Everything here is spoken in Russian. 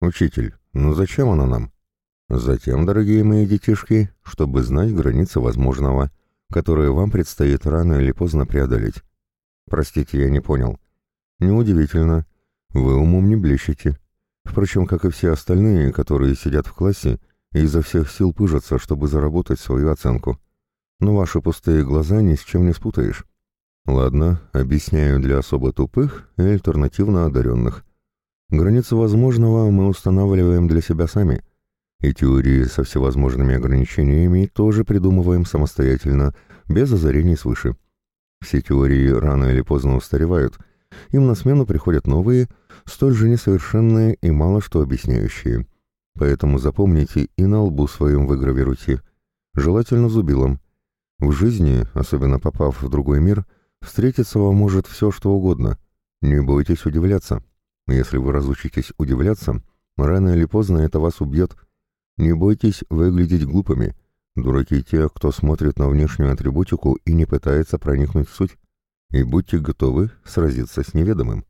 «Учитель, ну зачем она нам?» «Затем, дорогие мои детишки, чтобы знать границы возможного, которые вам предстоит рано или поздно преодолеть. Простите, я не понял. Неудивительно. Вы умом не блещете. Впрочем, как и все остальные, которые сидят в классе и изо всех сил пыжатся, чтобы заработать свою оценку. Но ваши пустые глаза ни с чем не спутаешь. Ладно, объясняю для особо тупых и альтернативно одаренных. Границы возможного мы устанавливаем для себя сами, и теории со всевозможными ограничениями тоже придумываем самостоятельно, без озарений свыше. Все теории рано или поздно устаревают, им на смену приходят новые, столь же несовершенные и мало что объясняющие. Поэтому запомните и на лбу своем выгравируйте, желательно зубилом. В жизни, особенно попав в другой мир, встретиться вам может все, что угодно. Не бойтесь удивляться. Если вы разучитесь удивляться, рано или поздно это вас убьет. Не бойтесь выглядеть глупыми. Дураки те, кто смотрит на внешнюю атрибутику и не пытается проникнуть в суть. И будьте готовы сразиться с неведомым.